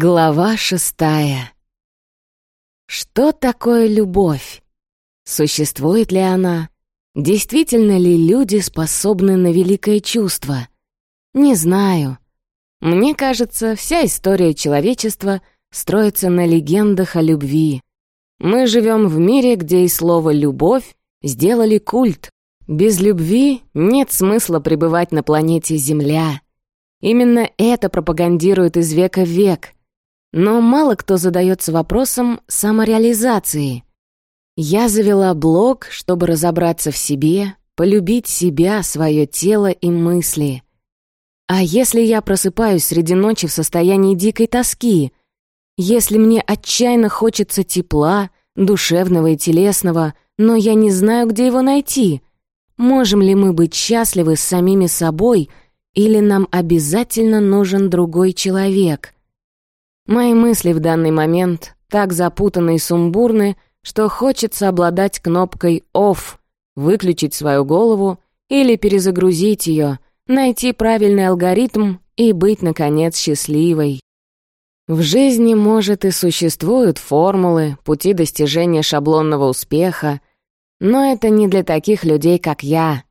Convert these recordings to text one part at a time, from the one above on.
Глава шестая. Что такое любовь? Существует ли она? Действительно ли люди способны на великое чувство? Не знаю. Мне кажется, вся история человечества строится на легендах о любви. Мы живем в мире, где и слово «любовь» сделали культ. Без любви нет смысла пребывать на планете Земля. Именно это пропагандирует из века в век — но мало кто задается вопросом самореализации. Я завела блог, чтобы разобраться в себе, полюбить себя, свое тело и мысли. А если я просыпаюсь среди ночи в состоянии дикой тоски? Если мне отчаянно хочется тепла, душевного и телесного, но я не знаю, где его найти? Можем ли мы быть счастливы с самими собой, или нам обязательно нужен другой человек — Мои мысли в данный момент так запутаны и сумбурны, что хочется обладать кнопкой «Off», выключить свою голову или перезагрузить ее, найти правильный алгоритм и быть, наконец, счастливой. В жизни, может, и существуют формулы, пути достижения шаблонного успеха, но это не для таких людей, как я.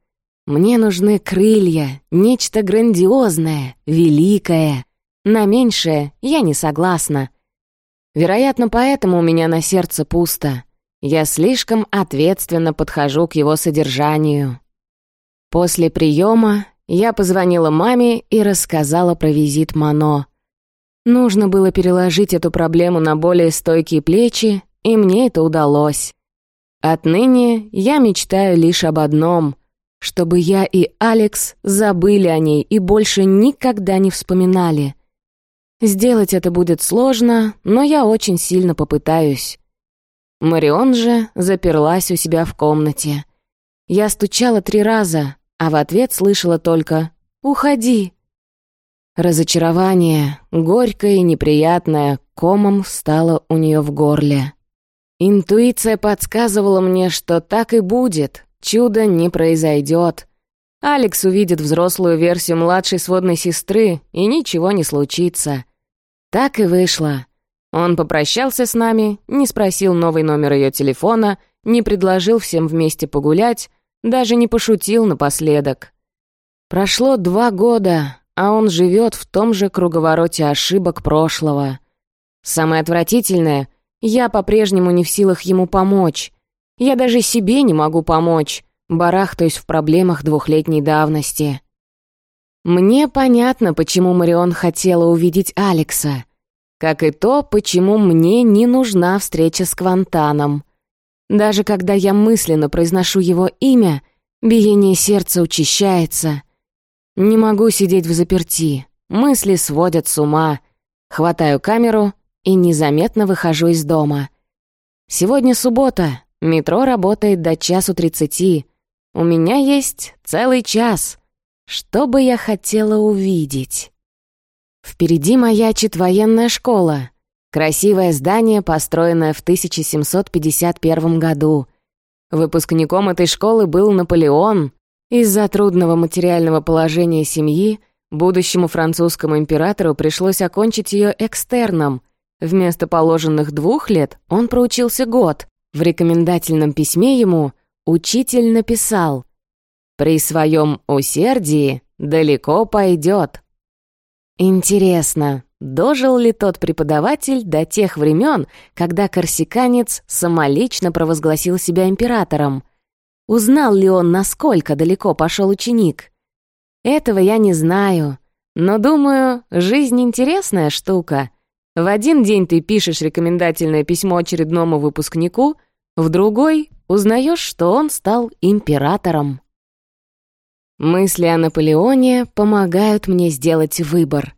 Мне нужны крылья, нечто грандиозное, великое. На меньшее я не согласна. Вероятно, поэтому у меня на сердце пусто. Я слишком ответственно подхожу к его содержанию. После приема я позвонила маме и рассказала про визит Мано. Нужно было переложить эту проблему на более стойкие плечи, и мне это удалось. Отныне я мечтаю лишь об одном — чтобы я и Алекс забыли о ней и больше никогда не вспоминали. Сделать это будет сложно, но я очень сильно попытаюсь. Марион же заперлась у себя в комнате. Я стучала три раза, а в ответ слышала только «Уходи». Разочарование, горькое и неприятное, комом встало у нее в горле. Интуиция подсказывала мне, что так и будет, чудо не произойдет. Алекс увидит взрослую версию младшей сводной сестры, и ничего не случится. Так и вышло. Он попрощался с нами, не спросил новый номер ее телефона, не предложил всем вместе погулять, даже не пошутил напоследок. Прошло два года, а он живет в том же круговороте ошибок прошлого. Самое отвратительное, я по-прежнему не в силах ему помочь. Я даже себе не могу помочь, барахтаюсь в проблемах двухлетней давности. Мне понятно, почему Марион хотела увидеть Алекса. Как и то, почему мне не нужна встреча с Квантаном. Даже когда я мысленно произношу его имя, биение сердца учащается. Не могу сидеть в заперти, мысли сводят с ума. Хватаю камеру и незаметно выхожу из дома. Сегодня суббота, метро работает до часу тридцати. У меня есть целый час — что бы я хотела увидеть? Впереди маячит военная школа. Красивое здание, построенное в 1751 году. Выпускником этой школы был Наполеон. Из-за трудного материального положения семьи будущему французскому императору пришлось окончить ее экстерном. Вместо положенных двух лет он проучился год. В рекомендательном письме ему учитель написал при своем усердии далеко пойдет. Интересно, дожил ли тот преподаватель до тех времен, когда корсиканец самолично провозгласил себя императором? Узнал ли он, насколько далеко пошел ученик? Этого я не знаю, но думаю, жизнь интересная штука. В один день ты пишешь рекомендательное письмо очередному выпускнику, в другой узнаешь, что он стал императором. Мысли о Наполеоне помогают мне сделать выбор.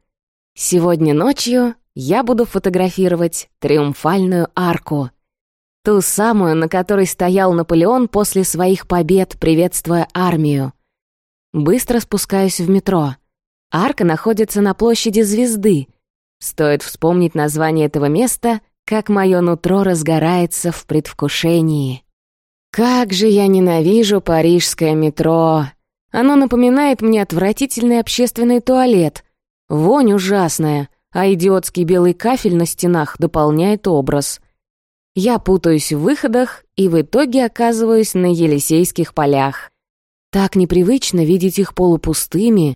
Сегодня ночью я буду фотографировать триумфальную арку. Ту самую, на которой стоял Наполеон после своих побед, приветствуя армию. Быстро спускаюсь в метро. Арка находится на площади Звезды. Стоит вспомнить название этого места, как мое нутро разгорается в предвкушении. Как же я ненавижу парижское метро! Оно напоминает мне отвратительный общественный туалет. Вонь ужасная, а идиотский белый кафель на стенах дополняет образ. Я путаюсь в выходах и в итоге оказываюсь на Елисейских полях. Так непривычно видеть их полупустыми.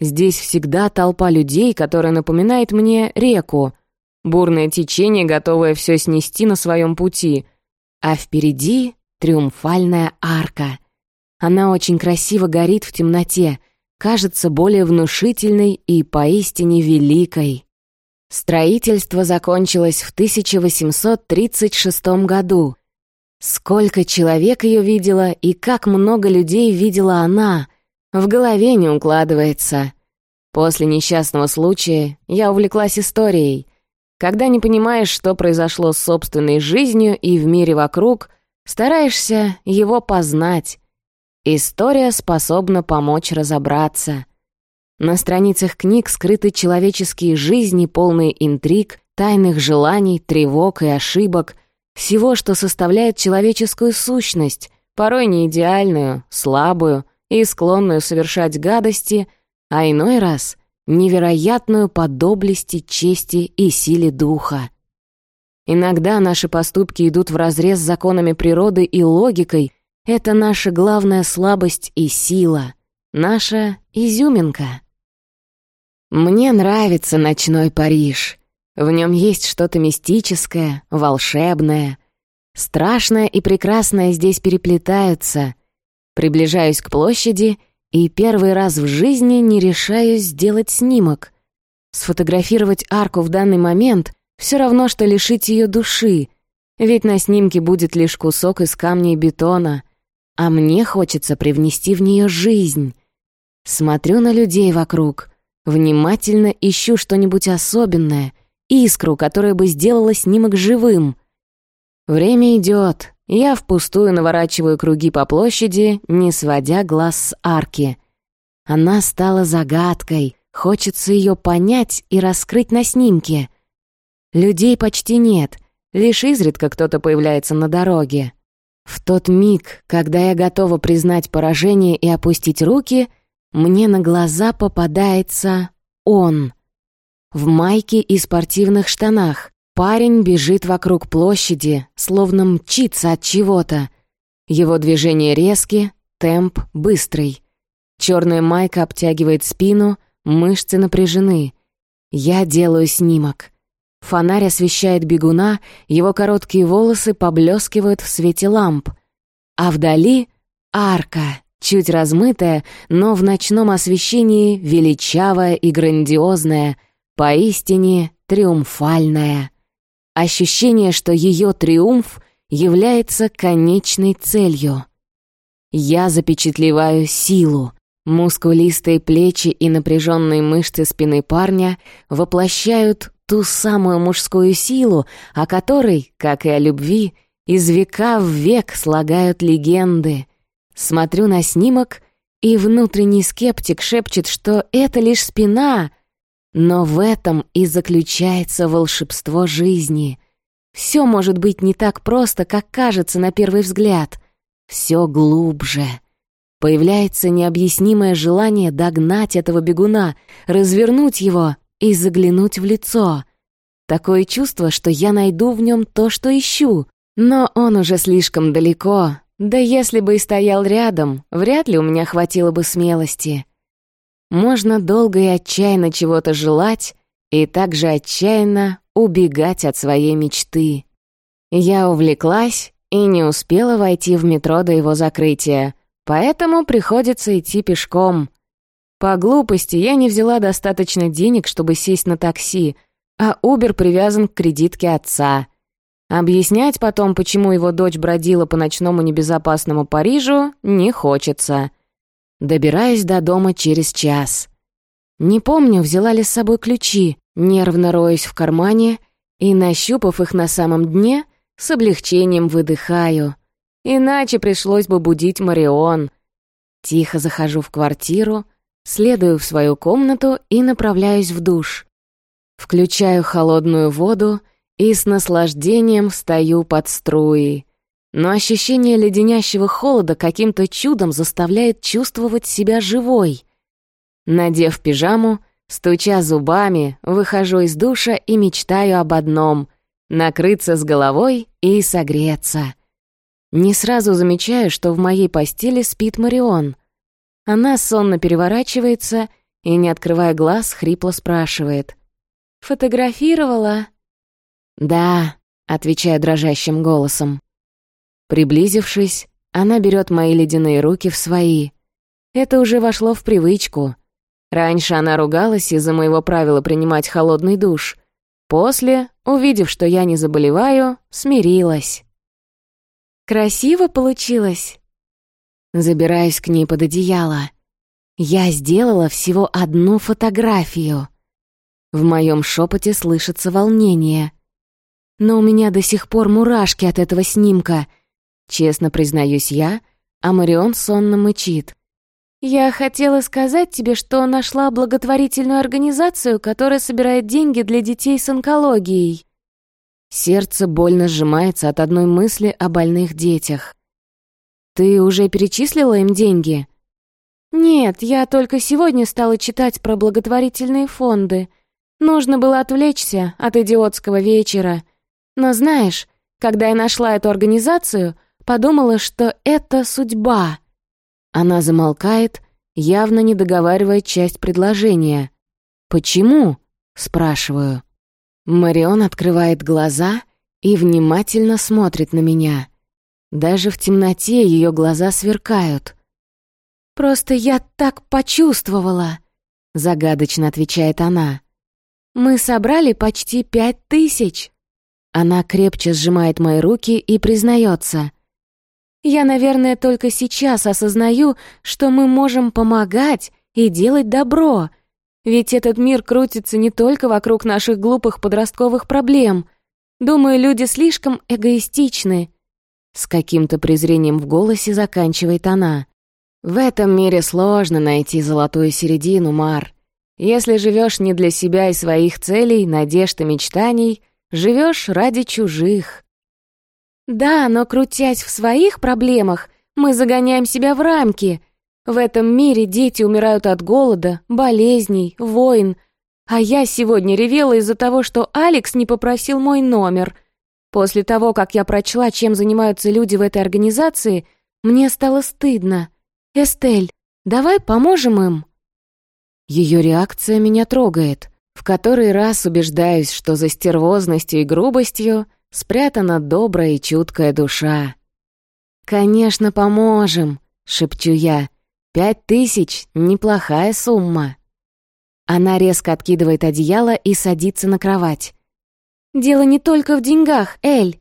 Здесь всегда толпа людей, которая напоминает мне реку. Бурное течение, готовое все снести на своем пути. А впереди триумфальная арка. Она очень красиво горит в темноте, кажется более внушительной и поистине великой. Строительство закончилось в 1836 году. Сколько человек ее видела и как много людей видела она, в голове не укладывается. После несчастного случая я увлеклась историей. Когда не понимаешь, что произошло с собственной жизнью и в мире вокруг, стараешься его познать. История способна помочь разобраться — на страницах книг скрыты человеческие жизни, полные интриг, тайных желаний, тревог и ошибок, всего, что составляет человеческую сущность, порой не идеальную, слабую и склонную совершать гадости, а иной раз — невероятную по доблести, чести и силе духа. Иногда наши поступки идут вразрез с законами природы и логикой. Это наша главная слабость и сила, наша изюминка. Мне нравится ночной Париж. В нем есть что-то мистическое, волшебное. Страшное и прекрасное здесь переплетаются. Приближаюсь к площади и первый раз в жизни не решаюсь сделать снимок. Сфотографировать арку в данный момент все равно, что лишить ее души, ведь на снимке будет лишь кусок из камня и бетона, а мне хочется привнести в нее жизнь. Смотрю на людей вокруг — Внимательно ищу что-нибудь особенное, искру, которая бы сделала снимок живым. Время идет. Я впустую наворачиваю круги по площади, не сводя глаз с арки. Она стала загадкой, хочется ее понять и раскрыть на снимке. Людей почти нет, лишь изредка кто-то появляется на дороге. В тот миг, когда я готова признать поражение и опустить руки — мне на глаза попадается он. В майке и спортивных штанах. Парень бежит вокруг площади, словно мчится от чего-то. Его движения резкие, темп быстрый. Черная майка обтягивает спину, мышцы напряжены. Я делаю снимок. Фонарь освещает бегуна, его короткие волосы поблескивают в свете ламп. А вдали — арка чуть размытая, но в ночном освещении величавая и грандиозная, поистине триумфальная. Ощущение, что ее триумф является конечной целью. Я запечатлеваю силу. Мускулистые плечи и напряженные мышцы спины парня воплощают ту самую мужскую силу, о которой, как и о любви, из века в век слагают легенды — Смотрю на снимок, и внутренний скептик шепчет, что это лишь спина. Но в этом и заключается волшебство жизни. Все может быть не так просто, как кажется на первый взгляд. Все глубже. Появляется необъяснимое желание догнать этого бегуна, развернуть его и заглянуть в лицо. Такое чувство, что я найду в нем то, что ищу. Но он уже слишком далеко, да если бы и стоял рядом, вряд ли у меня хватило бы смелости. Можно долго и отчаянно чего-то желать, и также отчаянно убегать от своей мечты. Я увлеклась и не успела войти в метро до его закрытия, поэтому приходится идти пешком. По глупости я не взяла достаточно денег, чтобы сесть на такси, а Убер привязан к кредитке отца — Объяснять потом, почему его дочь бродила по ночному небезопасному Парижу, не хочется. Добираюсь до дома через час. Не помню, взяла ли с собой ключи, нервно роюсь в кармане и, нащупав их на самом дне, с облегчением выдыхаю. Иначе пришлось бы будить Марион. Тихо захожу в квартиру, следую в свою комнату и направляюсь в душ. Включаю холодную воду — и с наслаждением встаю под струи. Но ощущение леденящего холода каким-то чудом заставляет чувствовать себя живой. Надев пижаму, Стуча зубами, выхожу из душа и мечтаю об одном — накрыться с головой и согреться. Не сразу замечаю, что в моей постели спит Марион. Она сонно переворачивается и, не открывая глаз, хрипло спрашивает. «Фотографировала?» «Да», — отвечаю дрожащим голосом. Приблизившись, она берет мои ледяные руки в свои. Это уже вошло в привычку. Раньше она ругалась из-за моего правила принимать холодный душ. После, увидев, что я не заболеваю, смирилась. «Красиво получилось?» Забираюсь к ней под одеяло. Я сделала всего одну фотографию. В моем шепоте слышится волнение. Но у меня до сих пор мурашки от этого снимка. Честно признаюсь я, а Марион сонно мычит. «Я хотела сказать тебе, что нашла благотворительную организацию, которая собирает деньги для детей с онкологией». Сердце больно сжимается от одной мысли о больных детях. «Ты уже перечислила им деньги?» «Нет, я только сегодня стала читать про благотворительные фонды. Нужно было отвлечься от идиотского вечера. Но знаешь, когда я нашла эту организацию, подумала, что это судьба». Она замолкает, явно не договаривая часть предложения. «Почему?» — спрашиваю. Марион открывает глаза и внимательно смотрит на меня. Даже в темноте ее глаза сверкают. «Просто я так почувствовала», — загадочно отвечает она. «Мы собрали почти пять тысяч». Она крепче сжимает мои руки и признается. Я, наверное, только сейчас осознаю, что мы можем помогать и делать добро. Ведь этот мир крутится не только вокруг наших глупых подростковых проблем. Думаю, люди слишком эгоистичны. С каким-то презрением в голосе заканчивает она. В этом мире сложно найти золотую середину, Мар. Если живешь не для себя и своих целей, надежд и мечтаний, живешь ради чужих. Да, но крутясь в своих проблемах, мы загоняем себя в рамки. В этом мире дети умирают от голода, болезней, войн. А я сегодня ревела из-за того, что Алекс не попросил мой номер. После того, как я прочла, чем занимаются люди в этой организации, мне стало стыдно. «Эстель, давай поможем им». Ее реакция меня трогает. В который раз убеждаюсь, что за стервозностью и грубостью спрятана добрая и чуткая душа. «Конечно, поможем», — шепчу я. «Пять тысяч — неплохая сумма». Она резко откидывает одеяло и садится на кровать. «Дело не только в деньгах, Эль.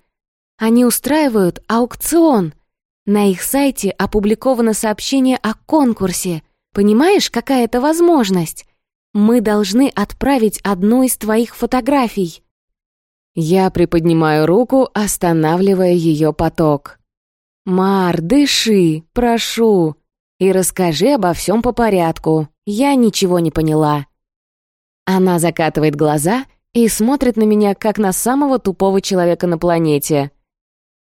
Они устраивают аукцион. На их сайте опубликовано сообщение о конкурсе. Понимаешь, какая это возможность? Мы должны отправить одну из твоих фотографий. Я приподнимаю руку, останавливая ее поток. «Мар, дыши, прошу, и расскажи обо всем по порядку. Я ничего не поняла». Она закатывает глаза и смотрит на меня, как на самого тупого человека на планете.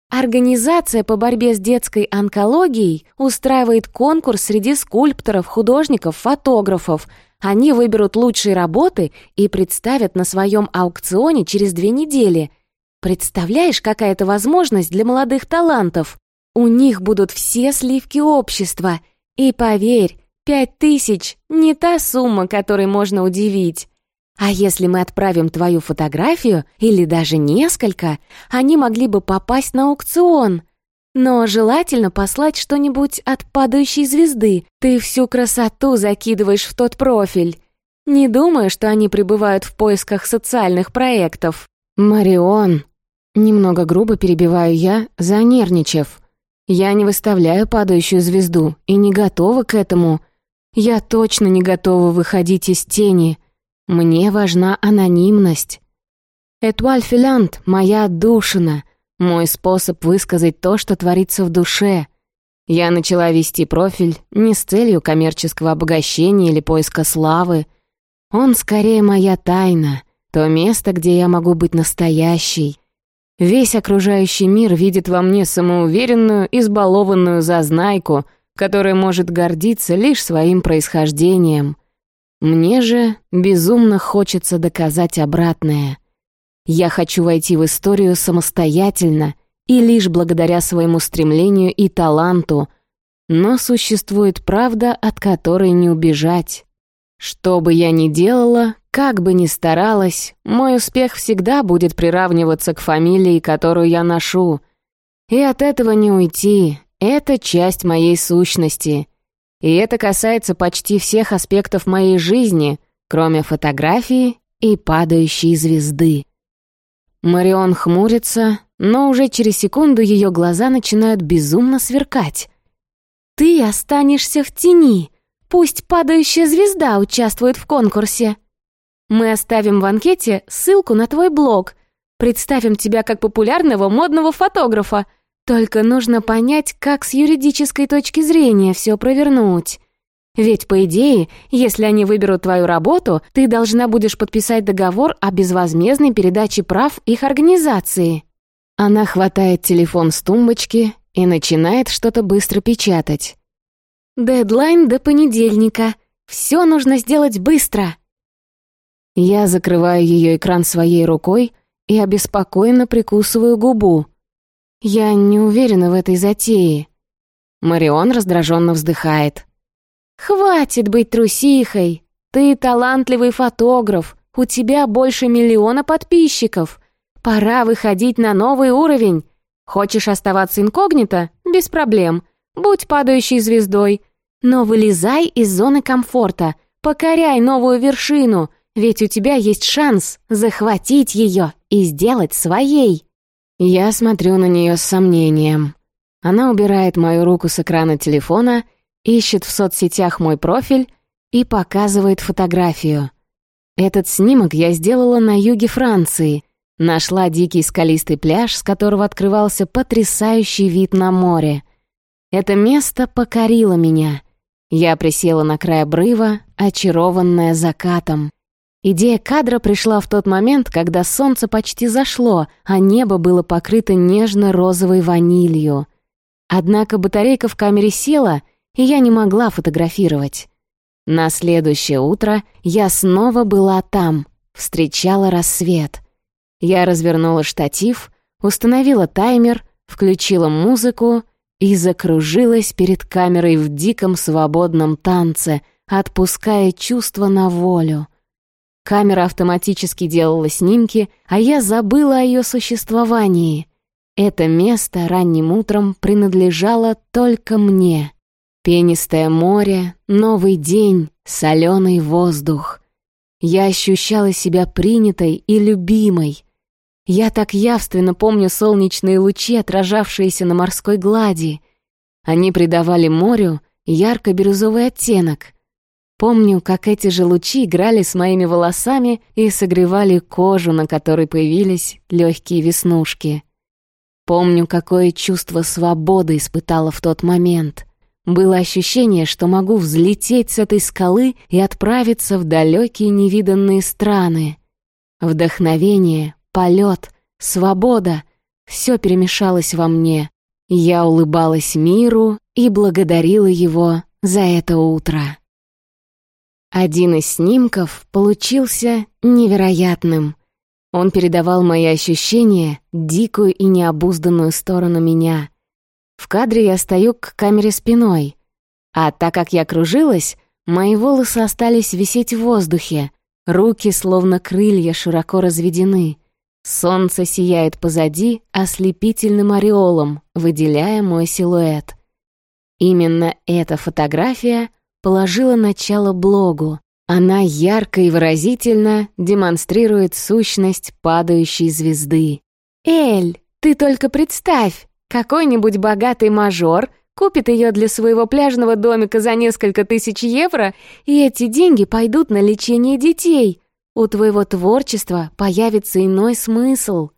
Организация по борьбе с детской онкологией устраивает конкурс среди скульпторов, художников, фотографов — они выберут лучшие работы и представят на своем аукционе через две недели. Представляешь, какая это возможность для молодых талантов? У них будут все сливки общества. И поверь, пять тысяч — не та сумма, которой можно удивить. А если мы отправим твою фотографию, или даже несколько, они могли бы попасть на аукцион. Но желательно послать что-нибудь от падающей звезды. Ты всю красоту закидываешь в тот профиль. Не думаю, что они пребывают в поисках социальных проектов. Марион. Немного грубо перебиваю я, занервничав. Я не выставляю падающую звезду и не готова к этому. Я точно не готова выходить из тени. Мне важна анонимность. Этуаль Филант — моя отдушина — мой способ высказать то, что творится в душе. Я начала вести профиль не с целью коммерческого обогащения или поиска славы. Он скорее моя тайна, то место, где я могу быть настоящей. Весь окружающий мир видит во мне самоуверенную, избалованную зазнайку, которая может гордиться лишь своим происхождением. Мне же безумно хочется доказать обратное. Я хочу войти в историю самостоятельно и лишь благодаря своему стремлению и таланту, но существует правда, от которой не убежать. Что бы я ни делала, как бы ни старалась, мой успех всегда будет приравниваться к фамилии, которую я ношу. И от этого не уйти. Это часть моей сущности. И это касается почти всех аспектов моей жизни, кроме фотографии и падающей звезды. Марион хмурится, но уже через секунду ее глаза начинают безумно сверкать. «Ты останешься в тени», Пусть падающая звезда участвует в конкурсе. Мы оставим в анкете ссылку на твой блог. Представим тебя как популярного модного фотографа. Только нужно понять, как с юридической точки зрения все провернуть. Ведь, по идее, если они выберут твою работу, ты должна будешь подписать договор о безвозмездной передаче прав их организации. Она хватает телефон с тумбочки и начинает что-то быстро печатать. Дедлайн до понедельника. Все нужно сделать быстро. Я закрываю ее экран своей рукой и обеспокоенно прикусываю губу. Я не уверена в этой затее. Марион раздраженно вздыхает. «Хватит быть трусихой! Ты талантливый фотограф, у тебя больше миллиона подписчиков. Пора выходить на новый уровень. Хочешь оставаться инкогнито? Без проблем. Будь падающей звездой, но вылезай из зоны комфорта, покоряй новую вершину, ведь у тебя есть шанс захватить ее и сделать своей. Я смотрю на нее с сомнением. Она убирает мою руку с экрана телефона, ищет в соцсетях мой профиль и показывает фотографию. Этот снимок я сделала на юге Франции. Нашла дикий скалистый пляж, с которого открывался потрясающий вид на море. Это место покорило меня — я присела на край обрыва, очарованная закатом. Идея кадра пришла в тот момент, когда солнце почти зашло, а небо было покрыто нежно-розовой ванилью. Однако батарейка в камере села, и я не могла фотографировать. На следующее утро я снова была там, встречала рассвет. Я развернула штатив, установила таймер, включила музыку и закружилась перед камерой в диком свободном танце, отпуская чувства на волю. Камера автоматически делала снимки, а я забыла о ее существовании. Это место ранним утром принадлежало только мне. Пенистое море, новый день, соленый воздух. Я ощущала себя принятой и любимой — я так явственно помню солнечные лучи, отражавшиеся на морской глади. Они придавали морю ярко-бирюзовый оттенок. Помню, как эти же лучи играли с моими волосами и согревали кожу, на которой появились легкие веснушки. Помню, какое чувство свободы испытала в тот момент. Было ощущение, что могу взлететь с этой скалы и отправиться в далекие невиданные страны. Вдохновение, полет, свобода — все перемешалось во мне. Я улыбалась миру и благодарила его за это утро. Один из снимков получился невероятным. Он передавал мои ощущения, дикую и необузданную сторону меня. В кадре я стою к камере спиной, а так как я кружилась, мои волосы остались висеть в воздухе, руки, словно крылья, широко разведены — Солнце сияет позади ослепительным ореолом, выделяя мой силуэт. Именно эта фотография положила начало блогу. Она ярко и выразительно демонстрирует сущность падающей звезды. «Эль, ты только представь, какой-нибудь богатый мажор купит ее для своего пляжного домика за несколько тысяч евро, и эти деньги пойдут на лечение детей», у твоего творчества появится иной смысл.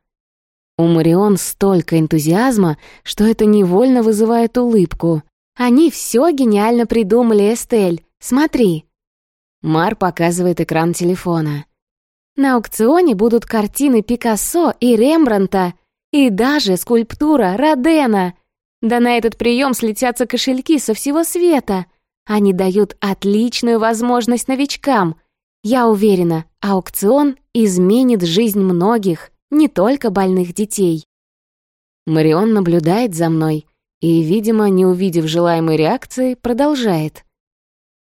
У Марион столько энтузиазма, что это невольно вызывает улыбку. Они все гениально придумали, Эстель. Смотри. Мар показывает экран телефона. На аукционе будут картины Пикассо и Рембранта, и даже скульптура Родена. Да на этот прием слетятся кошельки со всего света. Они дают отличную возможность новичкам, Я уверена, аукцион изменит жизнь многих, не только больных детей. Марион наблюдает за мной и, видимо, не увидев желаемой реакции, продолжает.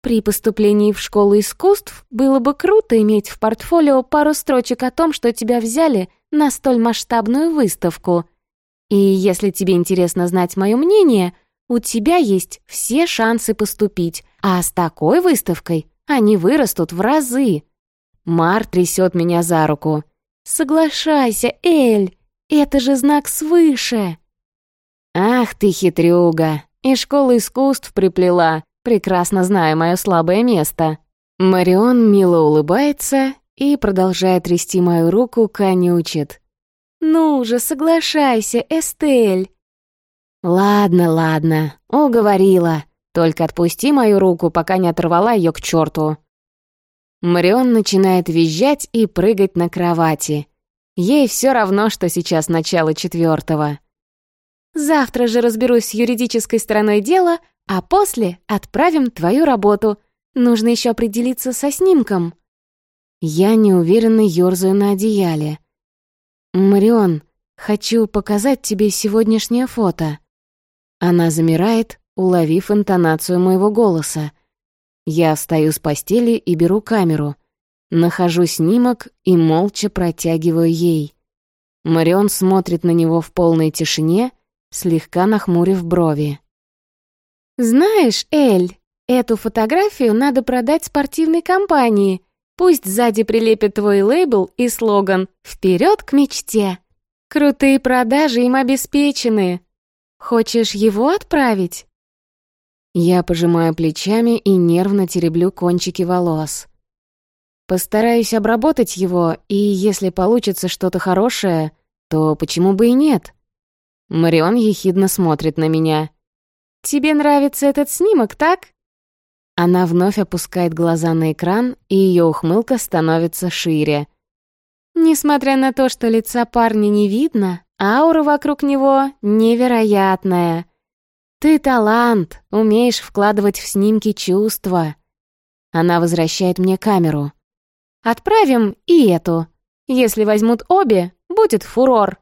При поступлении в школу искусств было бы круто иметь в портфолио пару строчек о том, что тебя взяли на столь масштабную выставку. И если тебе интересно знать мое мнение, у тебя есть все шансы поступить, а с такой выставкой они вырастут в разы. Мар трясет меня за руку. «Соглашайся, Эль, это же знак свыше!» «Ах ты хитрюга! И школа искусств приплела, прекрасно зная мое слабое место». Марион мило улыбается и, продолжая трясти мою руку, конючит. «Ну же, соглашайся, Эстель!» «Ладно, ладно, уговорила. Только отпусти мою руку, пока не оторвала ее к черту». Марион начинает визжать и прыгать на кровати. Ей все равно, что сейчас начало четвертого. Завтра же разберусь с юридической стороной дела, а после отправим твою работу. Нужно еще определиться со снимком». Я неуверенно ёрзаю на одеяле. «Марион, хочу показать тебе сегодняшнее фото». Она замирает, уловив интонацию моего голоса. Я встаю с постели и беру камеру. Нахожу снимок и молча протягиваю ей. Марион смотрит на него в полной тишине — слегка нахмурив брови. «Знаешь, Эль, эту фотографию надо продать спортивной компании. Пусть сзади прилепит твой лейбл и слоган «Вперед к мечте». Крутые продажи им обеспечены. Хочешь его отправить?» Я пожимаю плечами и нервно тереблю кончики волос. Постараюсь обработать его, и если получится что-то хорошее, то почему бы и нет? Марион ехидно смотрит на меня. «Тебе нравится этот снимок, так?» Она вновь опускает глаза на экран, и ее ухмылка становится шире. Несмотря на то, что лица парня не видно, аура вокруг него невероятная. Ты талант, умеешь вкладывать в снимки чувства. Она возвращает мне камеру. Отправим и эту. Если возьмут обе, будет фурор.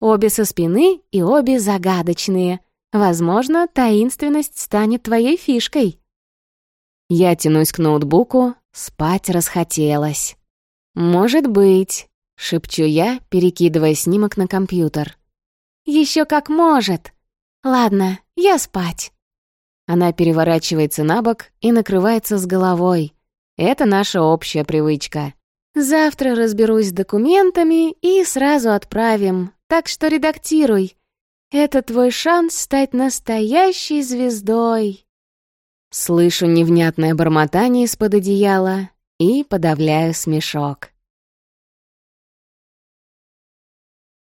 Обе со спины и обе загадочные. Возможно, таинственность станет твоей фишкой. Я тянусь к ноутбуку, спать расхотелось. «Может быть», — шепчу я, перекидывая снимок на компьютер. Еще как может. Ладно, я спать». Она переворачивается на бок и накрывается с головой. Это наша общая привычка. Завтра разберусь с документами и сразу отправим. Так что редактируй. Это твой шанс стать настоящей звездой. Слышу невнятное бормотание из-под одеяла и подавляю смешок.